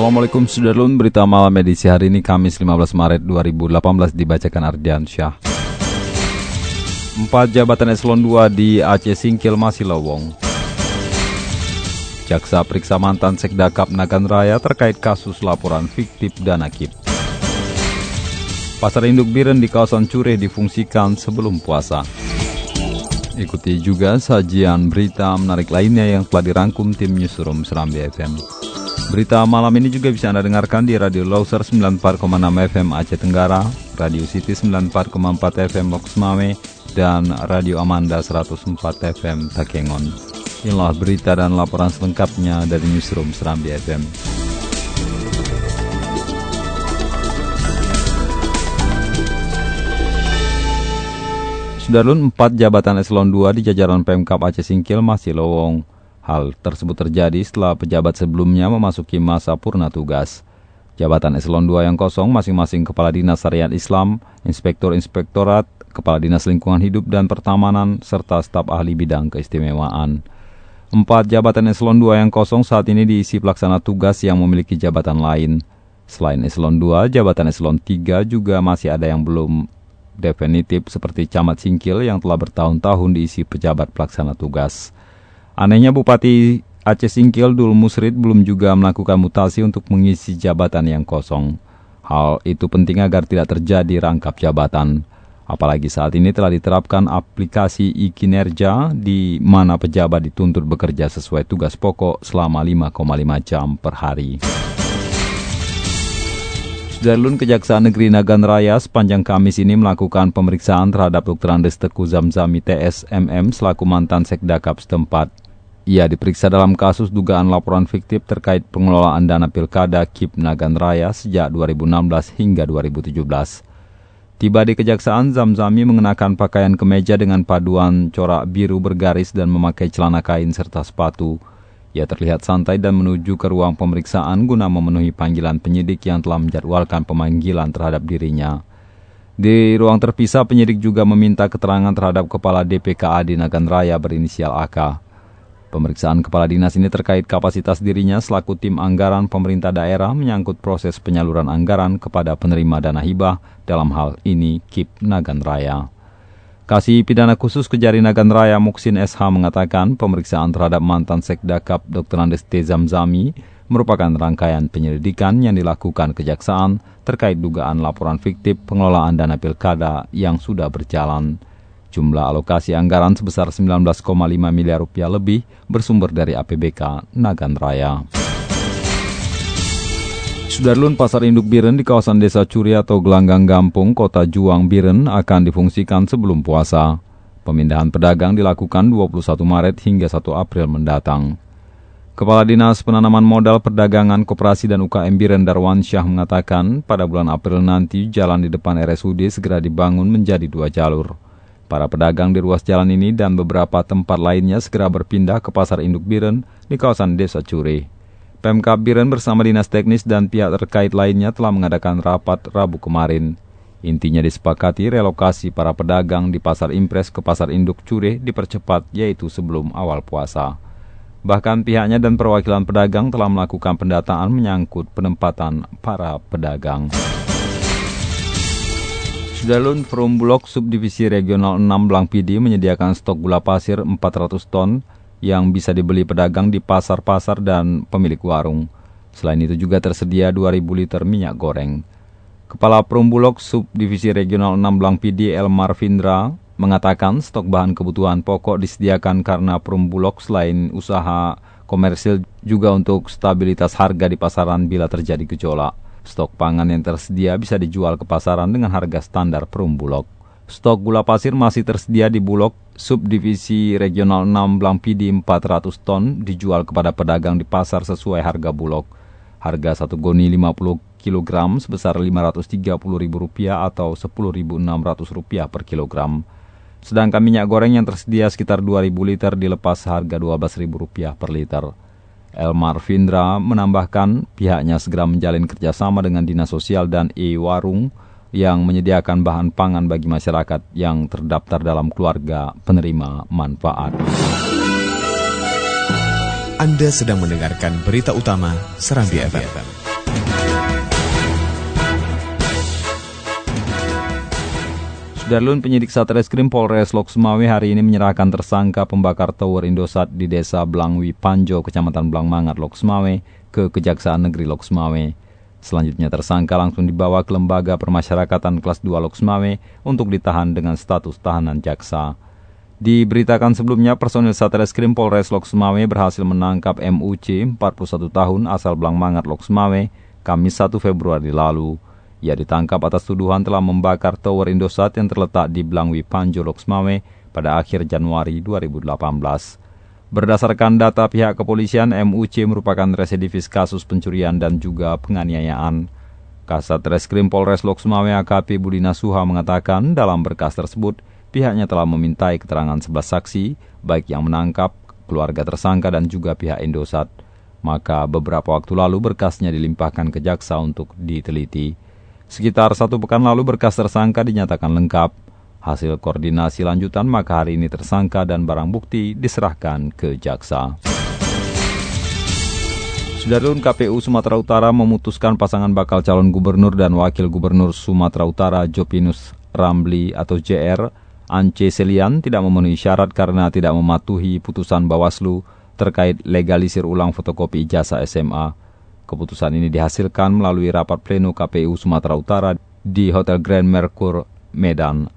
Assalamualaikum Sudarlun, berita malam edisi hari ini Kamis 15 Maret 2018 dibacakan Ardian Syah. Empat jabatan eselon 2 di Aceh Singkil masih lowong. Jaksa periksa mantan Sekdakap Nagan Raya terkait kasus laporan fiktif dana KIP. Pasar induk Biren di kawasan Cureh difungsikan sebelum puasa. Ikuti juga sajian berita menarik lainnya yang telah dirangkum tim Newsroom Serambi FM. Berita malam ini juga bisa Anda dengarkan di Radio Loser 94,6 FM Aceh Tenggara, Radio City 94,4 FM Loks Mame, dan Radio Amanda 104 FM Takengon. Inilah berita dan laporan selengkapnya dari Newsroom Serambi FM. Sudarlun 4 jabatan eselon 2 di jajaran Pemkap Aceh Singkil masih lowong. Hal tersebut terjadi setelah pejabat sebelumnya memasuki masa purna tugas. Jabatan eselon 2 yang kosong masing-masing Kepala Dinas Syariat Islam, Inspektur Inspektorat, Kepala Dinas Lingkungan Hidup dan Pertamanan, serta staf ahli bidang keistimewaan. Empat jabatan eselon 2 yang kosong saat ini diisi pelaksana tugas yang memiliki jabatan lain. Selain eselon 2, jabatan eselon 3 juga masih ada yang belum definitif seperti Camat Singkil yang telah bertahun-tahun diisi pejabat pelaksana tugas. Anehnya Bupati Aceh Singkil Dul Musrid belum juga melakukan mutasi untuk mengisi jabatan yang kosong. Hal itu penting agar tidak terjadi rangkap jabatan. Apalagi saat ini telah diterapkan aplikasi e-kinerja di mana pejabat dituntut bekerja sesuai tugas pokok selama 5,5 jam per hari. Darlun Kejaksaan Negeri Nagan Raya sepanjang Kamis ini melakukan pemeriksaan terhadap Dr. Andes Teku Zamzami TSMM selaku mantan sekdakap setempat. Ia diperiksa dalam kasus dugaan laporan fiktif terkait pengelolaan dana pilkada KIP Nagan Raya sejak 2016 hingga 2017. Tiba di kejaksaan, Zamzami mengenakan pakaian kemeja dengan paduan corak biru bergaris dan memakai celana kain serta sepatu. Ia terlihat santai dan menuju ke ruang pemeriksaan guna memenuhi panggilan penyidik yang telah menjadwalkan pemanggilan terhadap dirinya. Di ruang terpisah, penyidik juga meminta keterangan terhadap Kepala DPKA di Nagan Raya berinisial AK. Pemeriksaan kepala dinas ini terkait kapasitas dirinya selaku tim anggaran pemerintah daerah menyangkut proses penyaluran anggaran kepada penerima dana hibah dalam hal ini KIP Nagan Raya. Kasih pidana khusus Kejari Nagan Raya Muksin SH mengatakan pemeriksaan terhadap mantan Sekdakap Dr. Andes T. Zamzami merupakan rangkaian penyelidikan yang dilakukan kejaksaan terkait dugaan laporan fiktif pengelolaan dana pilkada yang sudah berjalan. Jumlah alokasi anggaran sebesar 19,5 miliar rupiah lebih bersumber dari APBK Nagan Raya. Sudarlun Pasar Induk Biren di kawasan Desa Curi atau Gelanggang Gampung, Kota Juang Biren akan difungsikan sebelum puasa. Pemindahan pedagang dilakukan 21 Maret hingga 1 April mendatang. Kepala Dinas Penanaman Modal Perdagangan Koperasi dan UKM Biren Darwan Syah mengatakan pada bulan April nanti jalan di depan RSUD segera dibangun menjadi dua jalur. Para pedagang di ruas jalan ini dan beberapa tempat lainnya segera berpindah ke Pasar Induk Biren di kawasan Desa Curi. Pemkab Biren bersama dinas teknis dan pihak terkait lainnya telah mengadakan rapat Rabu kemarin. Intinya disepakati relokasi para pedagang di Pasar Impres ke Pasar Induk Curi dipercepat yaitu sebelum awal puasa. Bahkan pihaknya dan perwakilan pedagang telah melakukan pendataan menyangkut penempatan para pedagang. Sudalun Perum Bulog Subdivisi Regional 6 Blang PD menyediakan stok gula pasir 400 ton yang bisa dibeli pedagang di pasar-pasar dan pemilik warung. Selain itu juga tersedia 2.000 liter minyak goreng. Kepala Perum Bulog Subdivisi Regional 6 Blang PD Elmar Vindra mengatakan stok bahan kebutuhan pokok disediakan karena Perum Bulog selain usaha komersil juga untuk stabilitas harga di pasaran bila terjadi gejolak. Stok pangan yang tersedia bisa dijual ke pasaran dengan harga standar perum bulog. Stok gula pasir masih tersedia di Bulog, subdivisi regional 6 Blangpidi 400 ton dijual kepada pedagang di pasar sesuai harga Bulog. Harga satu goni 50 kg sebesar Rp530.000 atau Rp10.600 per kilogram. Sedangkan minyak goreng yang tersedia sekitar 2.000 liter dilepas harga Rp12.000 per liter. Elmar Vindra menambahkan pihaknya segera menjalin kerjasama dengan Dinas Sosial dan E-Warung yang menyediakan bahan pangan bagi masyarakat yang terdaftar dalam keluarga penerima manfaat. Anda sedang mendengarkan berita utama Serambi FM. Sudarlun penyidik Satreskrim Polres Lok Sumawe hari ini menyerahkan tersangka pembakar tower Indosat di desa Blangwi Panjo, Kecamatan Blangmangat, Lok Sumawe ke Kejaksaan Negeri Lok Sumawe. Selanjutnya tersangka langsung dibawa ke Lembaga Permasyarakatan kelas 2 Loksmawe untuk ditahan dengan status tahanan jaksa. Diberitakan sebelumnya personil Satreskrim Polres Loksmawe berhasil menangkap MUC 41 tahun asal Blangmangat Loksmawe Kamis 1 Februari lalu. Ia ditangkap atas tuduhan telah membakar tower Indosat yang terletak di Blangwi Panjo Loksmawe pada akhir Januari 2018. Berdasarkan data pihak kepolisian, MUC merupakan residivis kasus pencurian dan juga penganiayaan. Kasat Reskrim Polres Lok Sumawe AKP Budi Nasuha mengatakan dalam berkas tersebut, pihaknya telah memintai keterangan 11 saksi, baik yang menangkap, keluarga tersangka dan juga pihak Indosat. Maka beberapa waktu lalu berkasnya dilimpahkan ke jaksa untuk diteliti. Sekitar satu pekan lalu berkas tersangka dinyatakan lengkap. Hasil koordinasi lanjutan maka hari ini tersangka dan barang bukti diserahkan ke jaksa. Sudarlun KPU Sumatera Utara memutuskan pasangan bakal calon gubernur dan wakil gubernur Sumatera Utara Jopinus Ramli atau JR Ance Selian tidak memenuhi syarat karena tidak mematuhi putusan Bawaslu terkait legalisir ulang fotokopi ijazah SMA. Keputusan ini dihasilkan melalui rapat pleno KPU Sumatera Utara di Hotel Grand Mercure, Medan,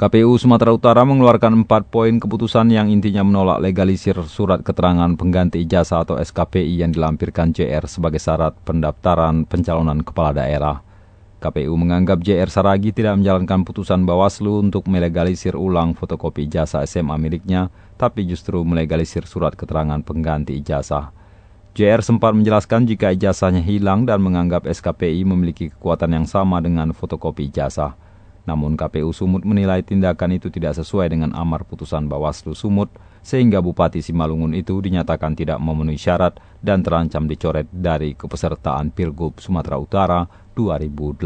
KPU Sumatera Utara mengeluarkan empat poin keputusan yang intinya menolak legalisir surat keterangan pengganti ijazah atau SKPI yang dilampirkan JR sebagai syarat pendaftaran pencalonan kepala daerah. KPU menganggap JR Saragi tidak menjalankan putusan Bawaslu untuk melegalisir ulang fotokopi ijazah SMA miliknya, tapi justru melegalisir surat keterangan pengganti ijazah. JR sempat menjelaskan jika ijazahnya hilang dan menganggap SKPI memiliki kekuatan yang sama dengan fotokopi ijazah. Namun KPU Sumut menilai tindakan itu tidak sesuai dengan amar putusan Bawaslu Sumut sehingga Bupati Simalungun itu dinyatakan tidak memenuhi syarat dan terancam dicoret dari kepesertaan Pilgub Sumatera Utara 2018.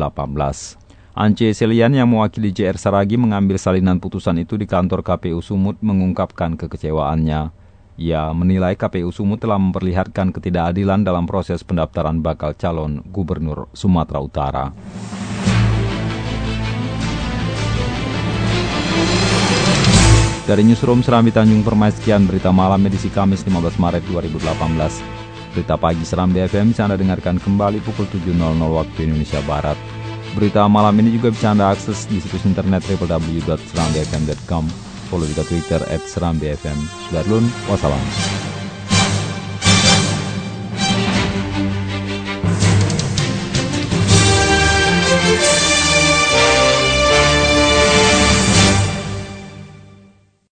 Ance Selian yang mewakili JR Saragi mengambil salinan putusan itu di kantor KPU Sumut mengungkapkan kekecewaannya. Ia menilai KPU Sumut telah memperlihatkan ketidakadilan dalam proses pendaftaran bakal calon gubernur Sumatera Utara. Dari Newsroom Serambi Tanjung Permai sekian berita malam edisi Kamis 15 Maret 2018. Berita pagi Serambi FM bisa Anda dengarkan kembali pukul 7.00 waktu Indonesia Barat. Berita malam ini juga bisa Anda akses di situs internet www.serambifm.com. Follow juga Twitter at Serambi FM. Sudah wassalam.